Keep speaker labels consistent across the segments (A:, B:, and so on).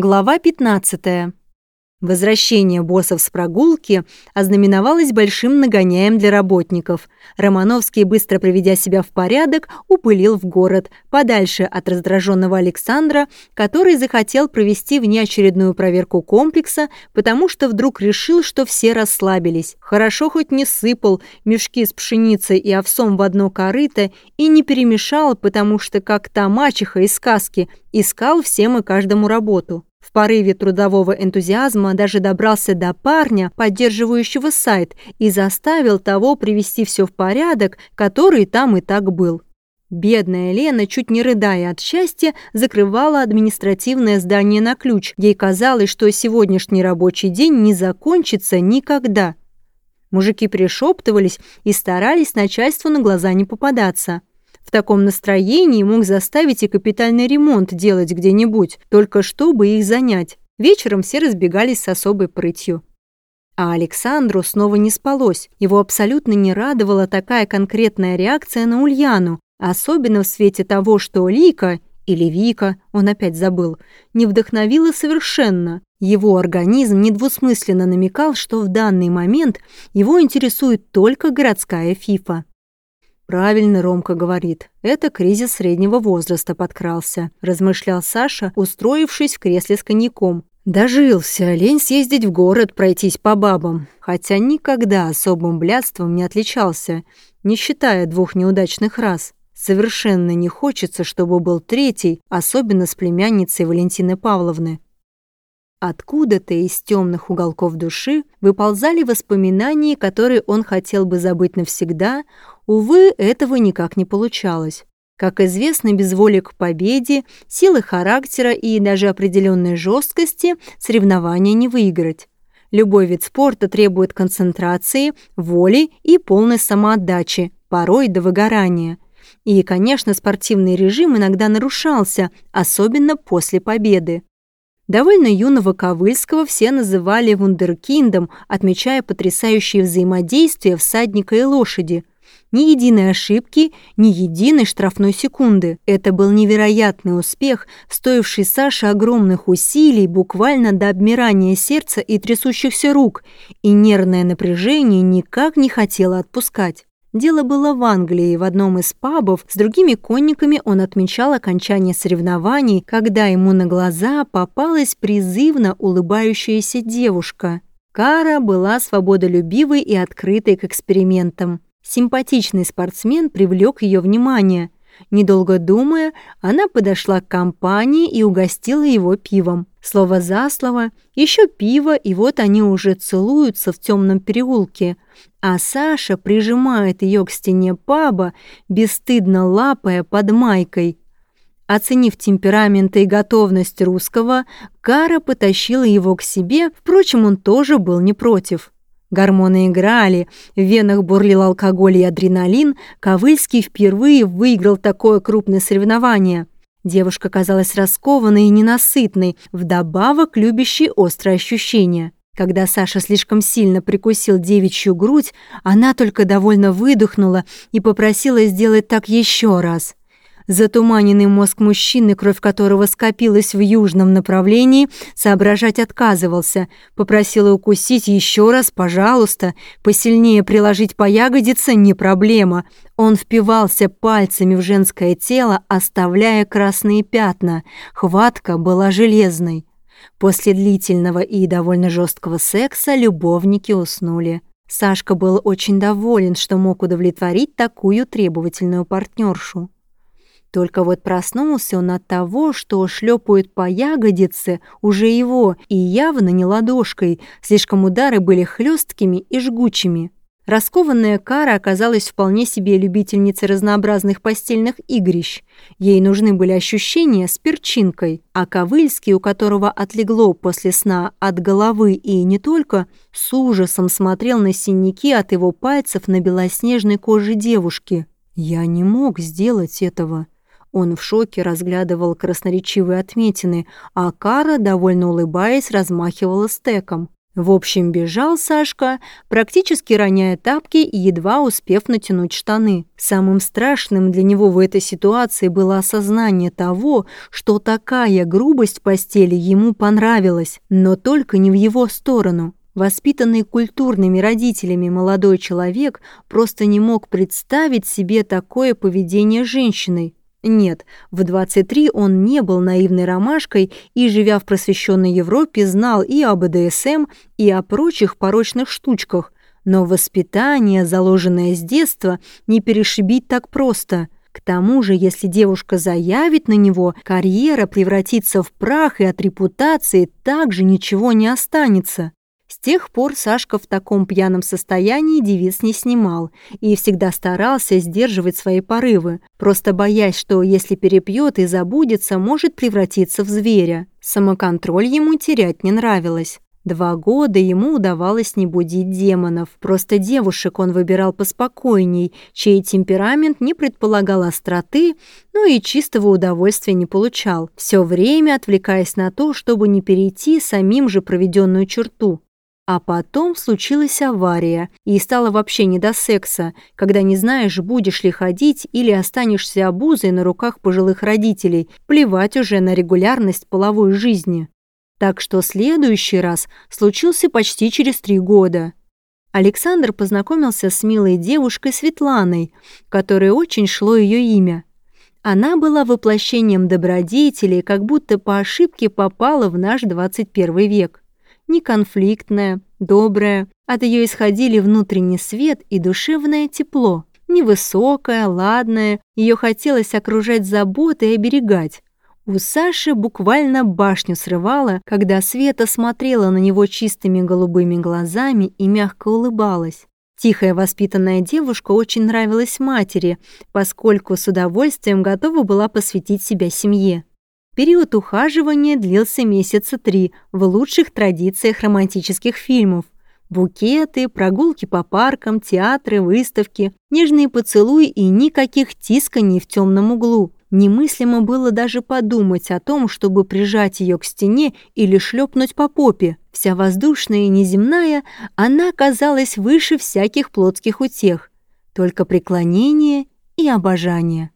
A: Глава 15. Возвращение боссов с прогулки ознаменовалось большим нагоняем для работников. Романовский, быстро приведя себя в порядок, упылил в город, подальше от раздраженного Александра, который захотел провести внеочередную проверку комплекса, потому что вдруг решил, что все расслабились. Хорошо хоть не сыпал мешки с пшеницей и овсом в одно корыто и не перемешал, потому что, как та мачеха из сказки, искал всем и каждому работу. В порыве трудового энтузиазма даже добрался до парня, поддерживающего сайт, и заставил того привести все в порядок, который там и так был. Бедная Лена, чуть не рыдая от счастья, закрывала административное здание на ключ. Ей казалось, что сегодняшний рабочий день не закончится никогда. Мужики пришептывались и старались начальству на глаза не попадаться. В таком настроении мог заставить и капитальный ремонт делать где-нибудь, только чтобы их занять. Вечером все разбегались с особой прытью. А Александру снова не спалось. Его абсолютно не радовала такая конкретная реакция на Ульяну, особенно в свете того, что Лика, или Вика, он опять забыл, не вдохновила совершенно. Его организм недвусмысленно намекал, что в данный момент его интересует только городская фифа. «Правильно Ромка говорит. Это кризис среднего возраста подкрался», – размышлял Саша, устроившись в кресле с коньяком. Дожился, лень съездить в город, пройтись по бабам. Хотя никогда особым блядством не отличался, не считая двух неудачных раз. Совершенно не хочется, чтобы был третий, особенно с племянницей Валентины Павловны. Откуда-то из темных уголков души выползали воспоминания, которые он хотел бы забыть навсегда, увы, этого никак не получалось. Как известно, без воли к победе, силы характера и даже определенной жесткости соревнования не выиграть. Любой вид спорта требует концентрации, воли и полной самоотдачи, порой до выгорания. И, конечно, спортивный режим иногда нарушался, особенно после победы. Довольно юного Ковыльского все называли вундеркиндом, отмечая потрясающее взаимодействие всадника и лошади. Ни единой ошибки, ни единой штрафной секунды. Это был невероятный успех, стоивший Саше огромных усилий, буквально до обмирания сердца и трясущихся рук, и нервное напряжение никак не хотело отпускать. Дело было в Англии, в одном из пабов. С другими конниками он отмечал окончание соревнований, когда ему на глаза попалась призывно улыбающаяся девушка. Кара была свободолюбивой и открытой к экспериментам. Симпатичный спортсмен привлек ее внимание. Недолго думая, она подошла к компании и угостила его пивом. Слово за слово, еще пиво, и вот они уже целуются в темном переулке. А Саша прижимает ее к стене паба, бесстыдно лапая под майкой. Оценив темперамент и готовность русского, Кара потащила его к себе, впрочем, он тоже был не против. Гормоны играли, в венах бурлил алкоголь и адреналин, Ковыльский впервые выиграл такое крупное соревнование. Девушка казалась раскованной и ненасытной, вдобавок любящей острые ощущения. Когда Саша слишком сильно прикусил девичью грудь, она только довольно выдохнула и попросила сделать так еще раз. Затуманенный мозг мужчины, кровь которого скопилась в южном направлении, соображать отказывался. Попросила укусить еще раз, пожалуйста. Посильнее приложить по ягодице – не проблема. Он впивался пальцами в женское тело, оставляя красные пятна. Хватка была железной. После длительного и довольно жесткого секса любовники уснули. Сашка был очень доволен, что мог удовлетворить такую требовательную партнершу. Только вот проснулся он от того, что шлепают по ягодице уже его, и явно не ладошкой, слишком удары были хлесткими и жгучими. Раскованная Кара оказалась вполне себе любительницей разнообразных постельных игрищ. Ей нужны были ощущения с перчинкой, а Ковыльский, у которого отлегло после сна от головы и не только, с ужасом смотрел на синяки от его пальцев на белоснежной коже девушки. «Я не мог сделать этого», он в шоке разглядывал красноречивые отметины, а Кара, довольно улыбаясь, размахивала стеком. В общем, бежал Сашка, практически роняя тапки и едва успев натянуть штаны. Самым страшным для него в этой ситуации было осознание того, что такая грубость в постели ему понравилась, но только не в его сторону. Воспитанный культурными родителями молодой человек просто не мог представить себе такое поведение женщины. Нет, в 23 он не был наивной ромашкой и, живя в просвещенной Европе, знал и об БДСМ, и о прочих порочных штучках. Но воспитание, заложенное с детства, не перешибить так просто. К тому же, если девушка заявит на него, карьера превратится в прах, и от репутации также ничего не останется. С тех пор Сашка в таком пьяном состоянии девиц не снимал и всегда старался сдерживать свои порывы, просто боясь, что если перепьет и забудется, может превратиться в зверя. Самоконтроль ему терять не нравилось. Два года ему удавалось не будить демонов. Просто девушек он выбирал поспокойней, чей темперамент не предполагал остроты, ну и чистого удовольствия не получал, все время отвлекаясь на то, чтобы не перейти самим же проведенную черту. А потом случилась авария, и стало вообще не до секса, когда не знаешь, будешь ли ходить или останешься обузой на руках пожилых родителей, плевать уже на регулярность половой жизни. Так что следующий раз случился почти через три года. Александр познакомился с милой девушкой Светланой, которой очень шло ее имя. Она была воплощением добродетели, как будто по ошибке попала в наш 21 век неконфликтная, добрая. От ее исходили внутренний свет и душевное тепло. Невысокая, ладная, ее хотелось окружать заботой и оберегать. У Саши буквально башню срывала, когда Света смотрела на него чистыми голубыми глазами и мягко улыбалась. Тихая воспитанная девушка очень нравилась матери, поскольку с удовольствием готова была посвятить себя семье. Период ухаживания длился месяца три в лучших традициях романтических фильмов. Букеты, прогулки по паркам, театры, выставки, нежные поцелуи и никаких тисканий в темном углу. Немыслимо было даже подумать о том, чтобы прижать ее к стене или шлепнуть по попе. Вся воздушная и неземная, она казалась выше всяких плотских утех. Только преклонение и обожание.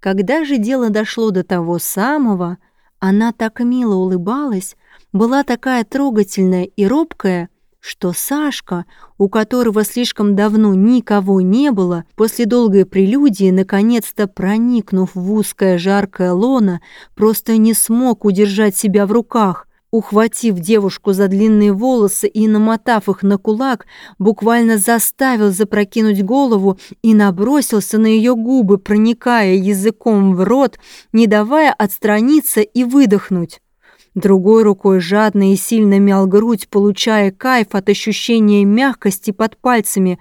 A: Когда же дело дошло до того самого, она так мило улыбалась, была такая трогательная и робкая, что Сашка, у которого слишком давно никого не было, после долгой прелюдии, наконец-то проникнув в узкое жаркое лоно, просто не смог удержать себя в руках, ухватив девушку за длинные волосы и, намотав их на кулак, буквально заставил запрокинуть голову и набросился на ее губы, проникая языком в рот, не давая отстраниться и выдохнуть. Другой рукой жадно и сильно мял грудь, получая кайф от ощущения мягкости под пальцами,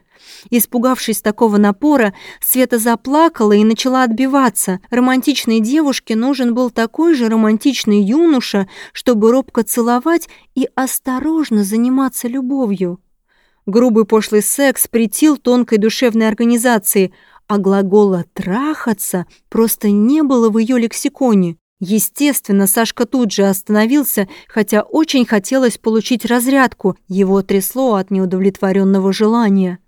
A: Испугавшись такого напора, Света заплакала и начала отбиваться. Романтичной девушке нужен был такой же романтичный юноша, чтобы робко целовать и осторожно заниматься любовью. Грубый пошлый секс притил тонкой душевной организации, а глагола «трахаться» просто не было в ее лексиконе. Естественно, Сашка тут же остановился, хотя очень хотелось получить разрядку, его трясло от неудовлетворенного желания.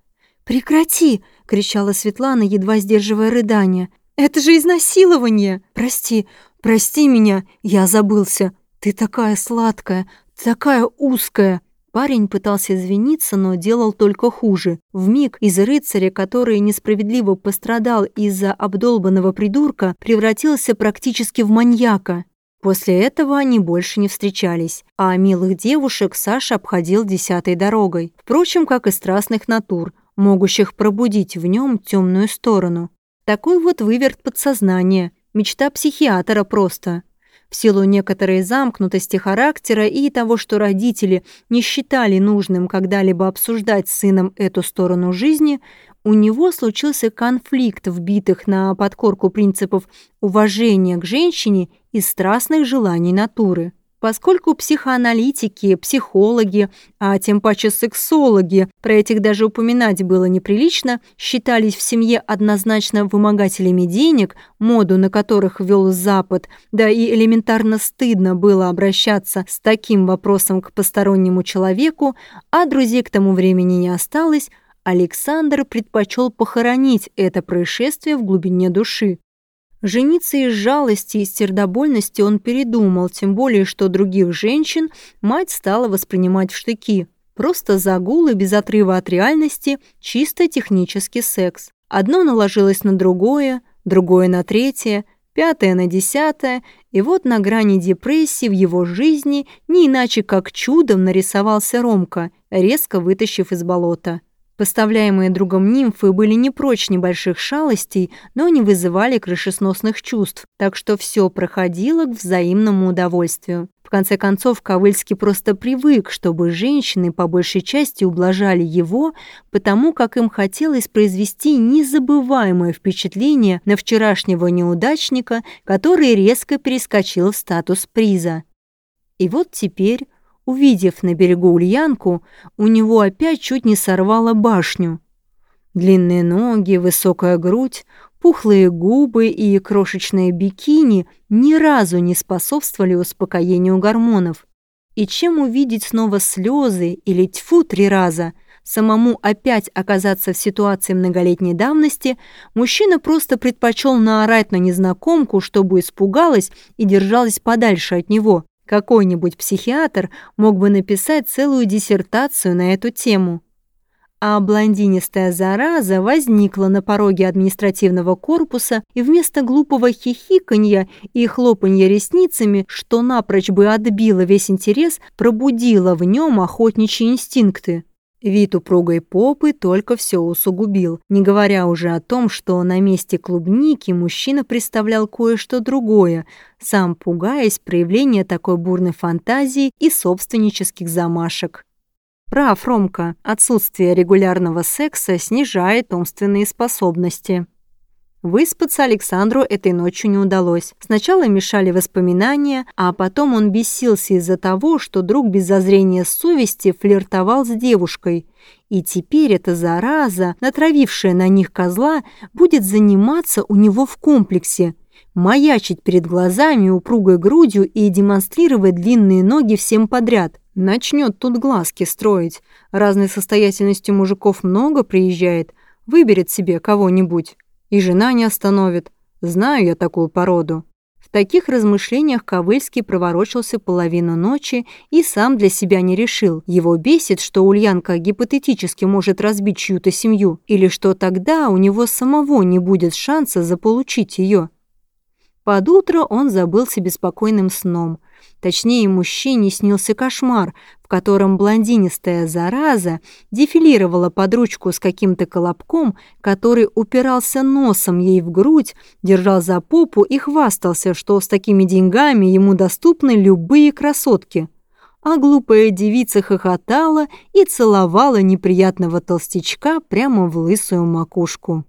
A: «Прекрати!» — кричала Светлана, едва сдерживая рыдание. «Это же изнасилование! Прости, прости меня, я забылся. Ты такая сладкая, такая узкая!» Парень пытался извиниться, но делал только хуже. В миг из рыцаря, который несправедливо пострадал из-за обдолбанного придурка, превратился практически в маньяка. После этого они больше не встречались, а милых девушек Саша обходил десятой дорогой. Впрочем, как и страстных натур – могущих пробудить в нем темную сторону. Такой вот выверт подсознания, мечта психиатра просто. В силу некоторой замкнутости характера и того, что родители не считали нужным когда-либо обсуждать с сыном эту сторону жизни, у него случился конфликт вбитых на подкорку принципов уважения к женщине и страстных желаний натуры. Поскольку психоаналитики, психологи, а тем паче сексологи, про этих даже упоминать было неприлично, считались в семье однозначно вымогателями денег, моду на которых вел Запад, да и элементарно стыдно было обращаться с таким вопросом к постороннему человеку, а друзей к тому времени не осталось, Александр предпочел похоронить это происшествие в глубине души. Жениться из жалости и сердобольности он передумал, тем более, что других женщин мать стала воспринимать в штыки. Просто загул и без отрыва от реальности, чисто технический секс. Одно наложилось на другое, другое на третье, пятое на десятое, и вот на грани депрессии в его жизни не иначе как чудом нарисовался Ромка, резко вытащив из болота. Поставляемые другом нимфы были не прочь небольших шалостей, но не вызывали крышесносных чувств, так что все проходило к взаимному удовольствию. В конце концов, Ковыльский просто привык, чтобы женщины по большей части ублажали его, потому как им хотелось произвести незабываемое впечатление на вчерашнего неудачника, который резко перескочил в статус приза. И вот теперь Увидев на берегу Ульянку, у него опять чуть не сорвало башню. Длинные ноги, высокая грудь, пухлые губы и крошечные бикини ни разу не способствовали успокоению гормонов. И чем увидеть снова слезы или тьфу три раза, самому опять оказаться в ситуации многолетней давности, мужчина просто предпочел наорать на незнакомку, чтобы испугалась и держалась подальше от него. Какой-нибудь психиатр мог бы написать целую диссертацию на эту тему. А блондинистая зараза возникла на пороге административного корпуса и вместо глупого хихиканья и хлопанья ресницами, что напрочь бы отбило весь интерес, пробудила в нем охотничьи инстинкты. Вид упругой попы только все усугубил, не говоря уже о том, что на месте клубники мужчина представлял кое-что другое, сам пугаясь проявления такой бурной фантазии и собственнических замашек. Прав, Ромка, отсутствие регулярного секса снижает умственные способности. Выспаться Александру этой ночью не удалось. Сначала мешали воспоминания, а потом он бесился из-за того, что друг без зазрения совести флиртовал с девушкой. И теперь эта зараза, натравившая на них козла, будет заниматься у него в комплексе. Маячить перед глазами упругой грудью и демонстрировать длинные ноги всем подряд. Начнет тут глазки строить. Разной состоятельности мужиков много приезжает. Выберет себе кого-нибудь. И жена не остановит. Знаю я такую породу. В таких размышлениях Ковыльский проворочился половину ночи и сам для себя не решил. Его бесит, что Ульянка гипотетически может разбить чью-то семью, или что тогда у него самого не будет шанса заполучить ее. Под утро он забылся беспокойным сном. Точнее, мужчине снился кошмар, в котором блондинистая зараза дефилировала под ручку с каким-то колобком, который упирался носом ей в грудь, держал за попу и хвастался, что с такими деньгами ему доступны любые красотки. А глупая девица хохотала и целовала неприятного толстячка прямо в лысую макушку.